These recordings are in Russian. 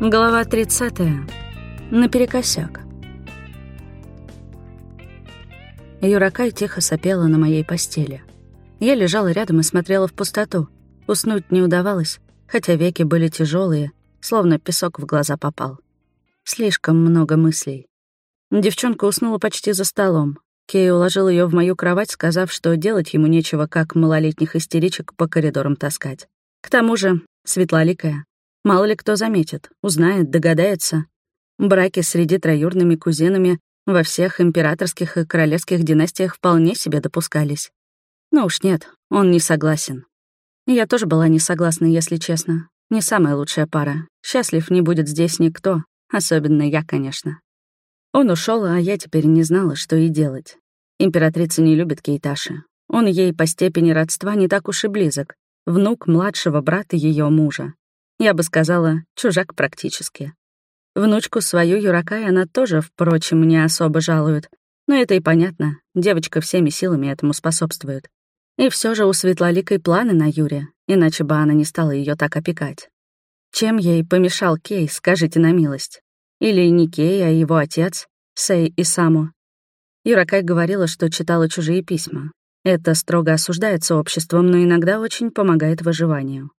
Глава 30. Наперекосяк. Юракай тихо сопела на моей постели. Я лежала рядом и смотрела в пустоту. Уснуть не удавалось, хотя веки были тяжелые, словно песок в глаза попал. Слишком много мыслей. Девчонка уснула почти за столом. Кей уложил ее в мою кровать, сказав, что делать ему нечего, как малолетних истеричек по коридорам таскать. К тому же, светлоликая, Мало ли кто заметит, узнает, догадается. Браки среди троюрными кузинами во всех императорских и королевских династиях вполне себе допускались. Но уж нет, он не согласен. Я тоже была не согласна, если честно. Не самая лучшая пара. Счастлив не будет здесь никто, особенно я, конечно. Он ушел, а я теперь не знала, что и делать. Императрица не любит Кейташи. Он ей по степени родства не так уж и близок. Внук младшего брата ее мужа. Я бы сказала, чужак практически. Внучку свою Юракай она тоже, впрочем, не особо жалует. Но это и понятно, девочка всеми силами этому способствует. И все же у Светлоликой планы на Юре, иначе бы она не стала ее так опекать. Чем ей помешал Кей, скажите на милость? Или не Кей, а его отец, Сей и Саму? Юракай говорила, что читала чужие письма. Это строго осуждается обществом, но иногда очень помогает выживанию.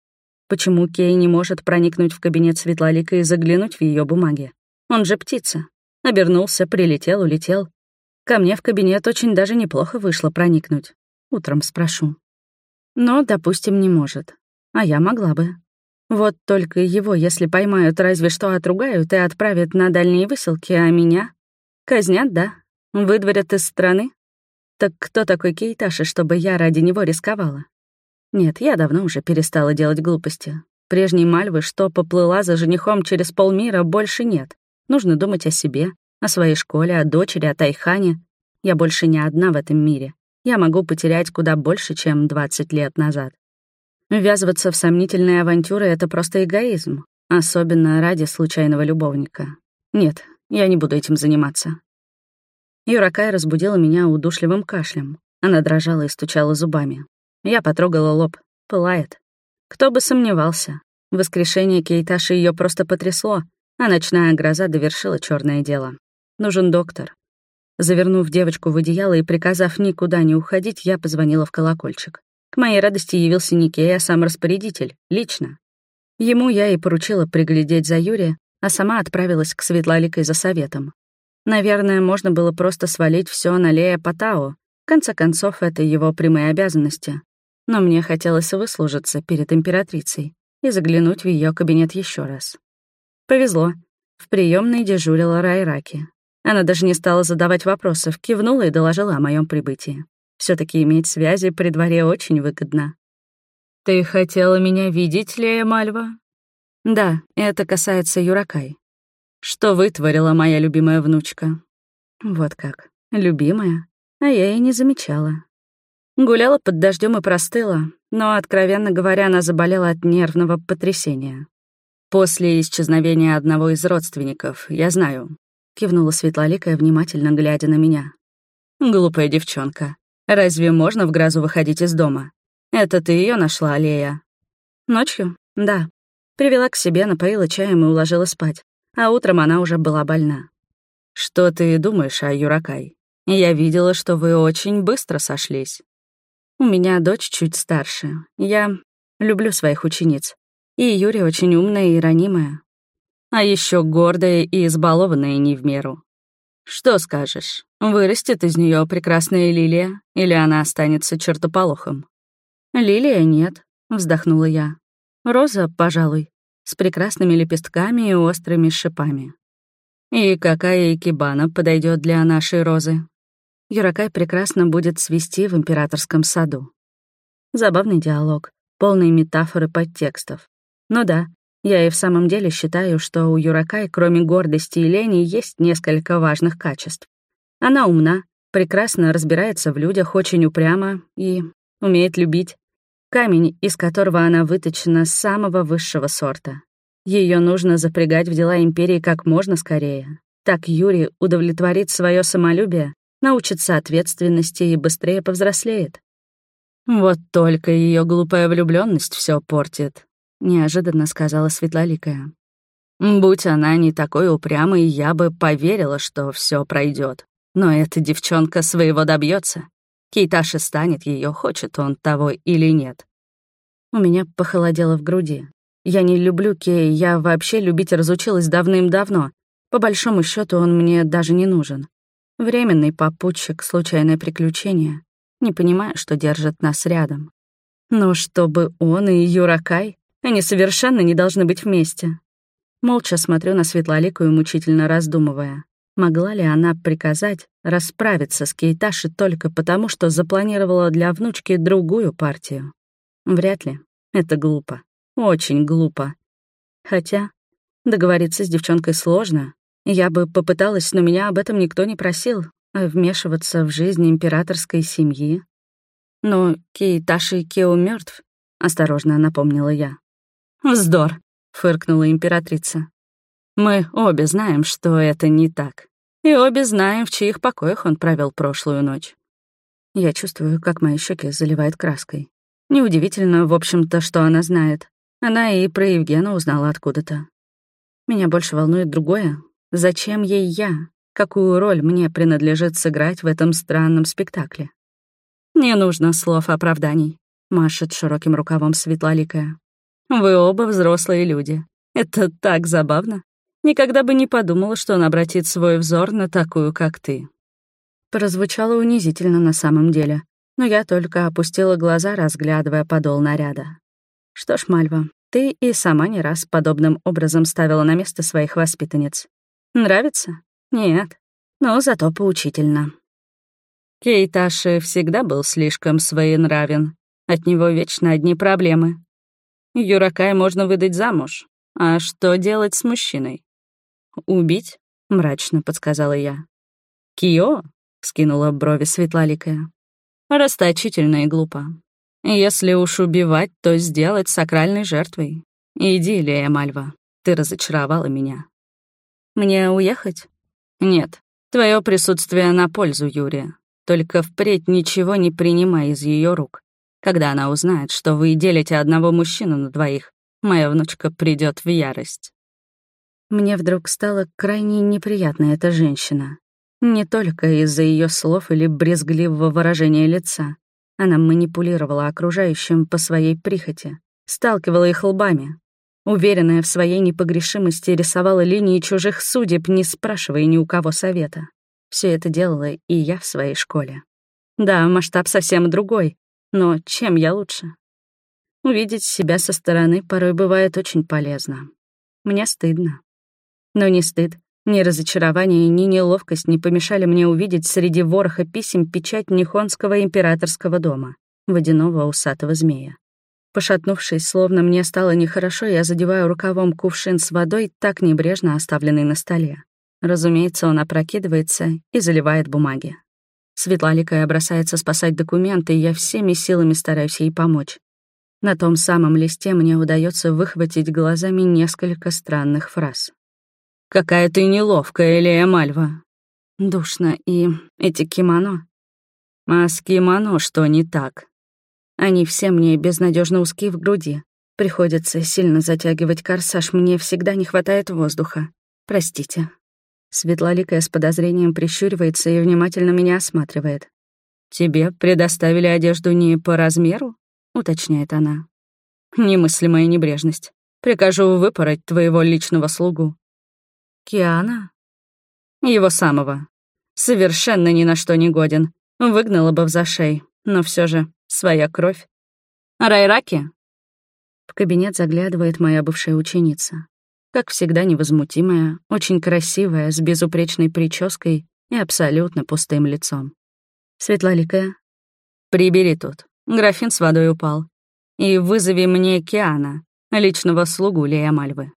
Почему Кей не может проникнуть в кабинет Светлолика и заглянуть в ее бумаги? Он же птица. Обернулся, прилетел, улетел. Ко мне в кабинет очень даже неплохо вышло проникнуть. Утром спрошу. Но, допустим, не может. А я могла бы. Вот только его, если поймают, разве что отругают и отправят на дальние выселки, а меня? Казнят, да? Выдворят из страны? Так кто такой Кейташи, чтобы я ради него рисковала? Нет, я давно уже перестала делать глупости. Прежней Мальвы, что поплыла за женихом через полмира, больше нет. Нужно думать о себе, о своей школе, о дочери, о Тайхане. Я больше не одна в этом мире. Я могу потерять куда больше, чем 20 лет назад. Ввязываться в сомнительные авантюры — это просто эгоизм, особенно ради случайного любовника. Нет, я не буду этим заниматься. Юракай разбудила меня удушливым кашлем. Она дрожала и стучала зубами. Я потрогала лоб. Пылает. Кто бы сомневался. Воскрешение Кейташи ее просто потрясло, а ночная гроза довершила черное дело. Нужен доктор. Завернув девочку в одеяло и приказав никуда не уходить, я позвонила в колокольчик. К моей радости явился не Кей, а сам распорядитель, лично. Ему я и поручила приглядеть за Юрия, а сама отправилась к Светлоликой за советом. Наверное, можно было просто свалить все на Лея Патао. В конце концов, это его прямые обязанности но мне хотелось выслужиться перед императрицей и заглянуть в ее кабинет еще раз. Повезло. В приемной дежурила Райраки. Она даже не стала задавать вопросов, кивнула и доложила о моем прибытии. все таки иметь связи при дворе очень выгодно. «Ты хотела меня видеть, Лея Мальва?» «Да, это касается Юракай. Что вытворила моя любимая внучка?» «Вот как. Любимая? А я и не замечала. Гуляла под дождем и простыла, но, откровенно говоря, она заболела от нервного потрясения. После исчезновения одного из родственников, я знаю, кивнула Светлоликая, внимательно глядя на меня. Глупая девчонка. Разве можно в грозу выходить из дома? Это ты ее нашла, Аллея? Ночью? Да. Привела к себе, напоила чаем и уложила спать. А утром она уже была больна. Что ты думаешь о Юракай? Я видела, что вы очень быстро сошлись. У меня дочь чуть старше. Я люблю своих учениц. И Юрия очень умная и ранимая. А еще гордая и избалованная не в меру. Что скажешь, вырастет из нее прекрасная лилия, или она останется чертополохом? Лилия нет, вздохнула я. Роза, пожалуй, с прекрасными лепестками и острыми шипами. И какая икебана подойдет для нашей розы? Юракай прекрасно будет свести в императорском саду. Забавный диалог, полный метафоры подтекстов. Ну да, я и в самом деле считаю, что у Юракай, кроме гордости и лени, есть несколько важных качеств. Она умна, прекрасно разбирается в людях, очень упряма и умеет любить. Камень, из которого она выточена самого высшего сорта. Ее нужно запрягать в дела империи как можно скорее. Так Юрий удовлетворит свое самолюбие, научится ответственности и быстрее повзрослеет. Вот только ее глупая влюбленность все портит, неожиданно сказала Светлоликая. Будь она не такой упрямой, я бы поверила, что все пройдет. Но эта девчонка своего добьется. Кейташи станет ее, хочет он того или нет. У меня похолодело в груди. Я не люблю Кея, я вообще любить разучилась давным-давно. По большому счету он мне даже не нужен. Временный попутчик, случайное приключение. Не понимаю, что держит нас рядом. Но чтобы он и Юракай, они совершенно не должны быть вместе. Молча смотрю на светлоликую, мучительно раздумывая. Могла ли она приказать расправиться с Кейташи только потому, что запланировала для внучки другую партию? Вряд ли. Это глупо. Очень глупо. Хотя договориться с девчонкой сложно. Я бы попыталась, но меня об этом никто не просил. А вмешиваться в жизнь императорской семьи? Но Кейташи Кео мертв, осторожно напомнила я. «Вздор», — фыркнула императрица. «Мы обе знаем, что это не так. И обе знаем, в чьих покоях он провел прошлую ночь». Я чувствую, как мои щеки заливает краской. Неудивительно, в общем-то, что она знает. Она и про Евгена узнала откуда-то. Меня больше волнует другое. Зачем ей я? Какую роль мне принадлежит сыграть в этом странном спектакле? «Не нужно слов оправданий», — машет широким рукавом светлоликая. «Вы оба взрослые люди. Это так забавно. Никогда бы не подумала, что он обратит свой взор на такую, как ты». Прозвучало унизительно на самом деле, но я только опустила глаза, разглядывая подол наряда. Что ж, Мальва, ты и сама не раз подобным образом ставила на место своих воспитанниц. Нравится? Нет. Но зато поучительно. Кейташи всегда был слишком своенравен. От него вечно одни проблемы. Юракай можно выдать замуж. А что делать с мужчиной? «Убить?» — мрачно подсказала я. «Кио?» — скинула брови светлоликая. «Расточительно и глупо. Если уж убивать, то сделать сакральной жертвой. Иди, Лея Мальва, ты разочаровала меня». «Мне уехать?» «Нет, твое присутствие на пользу Юрия. Только впредь ничего не принимай из ее рук. Когда она узнает, что вы делите одного мужчину на двоих, моя внучка придет в ярость. Мне вдруг стало крайне неприятна эта женщина. Не только из-за ее слов или брезгливого выражения лица. Она манипулировала окружающим по своей прихоти, сталкивала их лбами. Уверенная в своей непогрешимости, рисовала линии чужих судеб, не спрашивая ни у кого совета. Все это делала и я в своей школе. Да, масштаб совсем другой, но чем я лучше? Увидеть себя со стороны порой бывает очень полезно. Мне стыдно. Но ни стыд, ни разочарование, ни неловкость не помешали мне увидеть среди вороха писем печать Нихонского императорского дома, водяного усатого змея. Пошатнувшись, словно мне стало нехорошо, я задеваю рукавом кувшин с водой, так небрежно оставленный на столе. Разумеется, он опрокидывается и заливает бумаги. Светлоликая бросается спасать документы, и я всеми силами стараюсь ей помочь. На том самом листе мне удается выхватить глазами несколько странных фраз. «Какая ты неловкая, Элея Мальва!» Душно, и эти кимоно. А с кимоно что не так? Они все мне безнадежно узки в груди. Приходится сильно затягивать корсаж, мне всегда не хватает воздуха. Простите. Светлоликая с подозрением прищуривается и внимательно меня осматривает. «Тебе предоставили одежду не по размеру?» — уточняет она. «Немыслимая небрежность. Прикажу выпороть твоего личного слугу». «Киана?» «Его самого. Совершенно ни на что не годен. Выгнала бы в зашей, но все же своя кровь. Райраки?» В кабинет заглядывает моя бывшая ученица как всегда невозмутимая, очень красивая, с безупречной прической и абсолютно пустым лицом. Светлоликая. «Прибери тут. Графин с водой упал. И вызови мне Киана, личного слугу Лея Мальвы».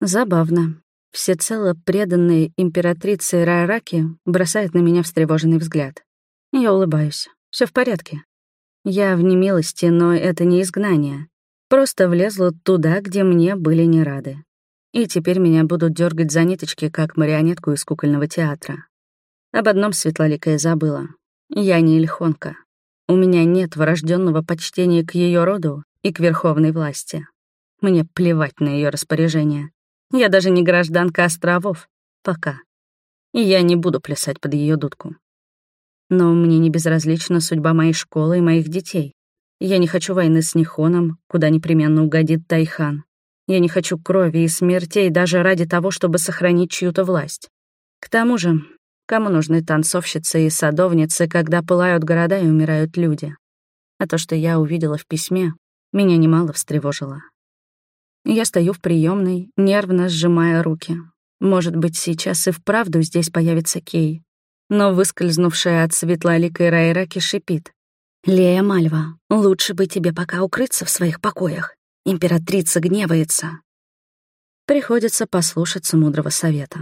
Забавно. Всецело преданная императрица Райраки бросает на меня встревоженный взгляд. Я улыбаюсь. Все в порядке. Я в немилости, но это не изгнание. Просто влезла туда, где мне были не рады. И теперь меня будут дергать за ниточки, как марионетку из кукольного театра. Об одном светлоликая забыла. Я не Ильхонка. У меня нет врожденного почтения к ее роду и к верховной власти. Мне плевать на ее распоряжение. Я даже не гражданка островов. Пока. И я не буду плясать под ее дудку. Но мне не безразлична судьба моей школы и моих детей. Я не хочу войны с Нихоном, куда непременно угодит Тайхан. Я не хочу крови и смертей даже ради того, чтобы сохранить чью-то власть. К тому же, кому нужны танцовщицы и садовницы, когда пылают города и умирают люди? А то, что я увидела в письме, меня немало встревожило. Я стою в приемной, нервно сжимая руки. Может быть, сейчас и вправду здесь появится Кей. Но выскользнувшая от светлоликой Райраки шипит. «Лея Мальва, лучше бы тебе пока укрыться в своих покоях. Императрица гневается». Приходится послушаться мудрого совета.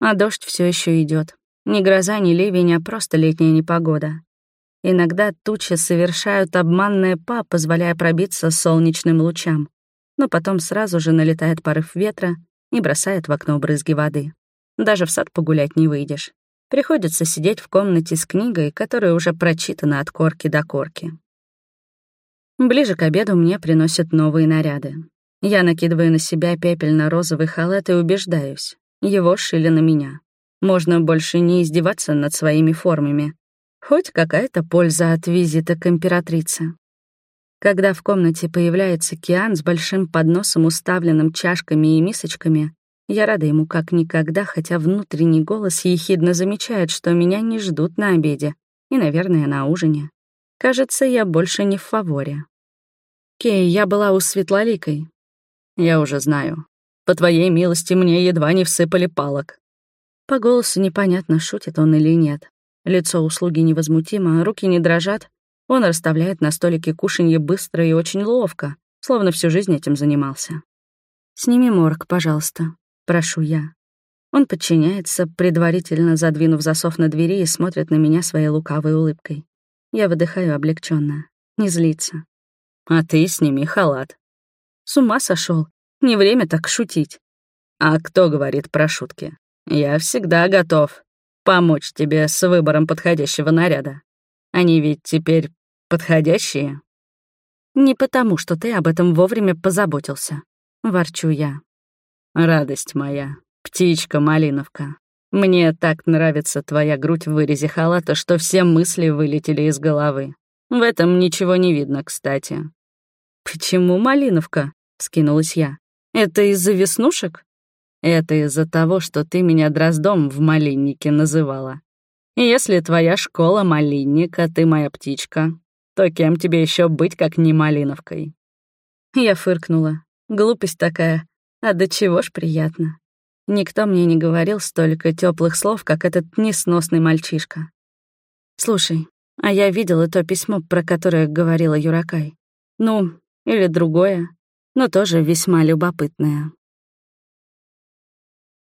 А дождь все еще идет. Ни гроза, ни ливень, а просто летняя непогода. Иногда тучи совершают обманное па, позволяя пробиться солнечным лучам но потом сразу же налетает порыв ветра и бросает в окно брызги воды. Даже в сад погулять не выйдешь. Приходится сидеть в комнате с книгой, которая уже прочитана от корки до корки. Ближе к обеду мне приносят новые наряды. Я накидываю на себя пепельно-розовый халат и убеждаюсь. Его шили на меня. Можно больше не издеваться над своими формами. Хоть какая-то польза от визита к императрице. Когда в комнате появляется Киан с большим подносом, уставленным чашками и мисочками, я рада ему как никогда, хотя внутренний голос ехидно замечает, что меня не ждут на обеде и, наверное, на ужине. Кажется, я больше не в фаворе. «Кей, я была у Светлоликой». «Я уже знаю. По твоей милости мне едва не всыпали палок». По голосу непонятно, шутит он или нет. Лицо услуги невозмутимо, руки не дрожат, он расставляет на столике кушанье быстро и очень ловко, словно всю жизнь этим занимался. «Сними морг, пожалуйста», — прошу я. Он подчиняется, предварительно задвинув засов на двери и смотрит на меня своей лукавой улыбкой. Я выдыхаю облегченно, не злится. «А ты сними халат». С ума сошел. Не время так шутить. «А кто говорит про шутки? Я всегда готов помочь тебе с выбором подходящего наряда. Они ведь теперь подходящие. Не потому, что ты об этом вовремя позаботился. Ворчу я. Радость моя, птичка-малиновка. Мне так нравится твоя грудь в вырезе халата, что все мысли вылетели из головы. В этом ничего не видно, кстати. «Почему малиновка?» — скинулась я. «Это из-за веснушек?» «Это из-за того, что ты меня дроздом в малиннике называла. Если твоя школа малинник, а ты моя птичка, то кем тебе еще быть, как не малиновкой?» Я фыркнула. Глупость такая. А до чего ж приятно. Никто мне не говорил столько теплых слов, как этот несносный мальчишка. Слушай, а я видела то письмо, про которое говорила Юракай. Ну, или другое, но тоже весьма любопытное.